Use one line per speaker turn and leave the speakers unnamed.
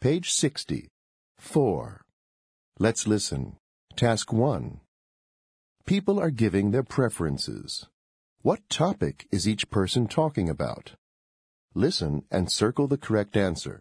Page 60. 4. Let's listen. Task 1. People are giving their preferences. What topic is each person talking about? Listen and circle the correct answer.